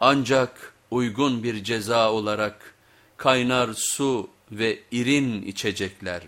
Ancak uygun bir ceza olarak kaynar su ve irin içecekler.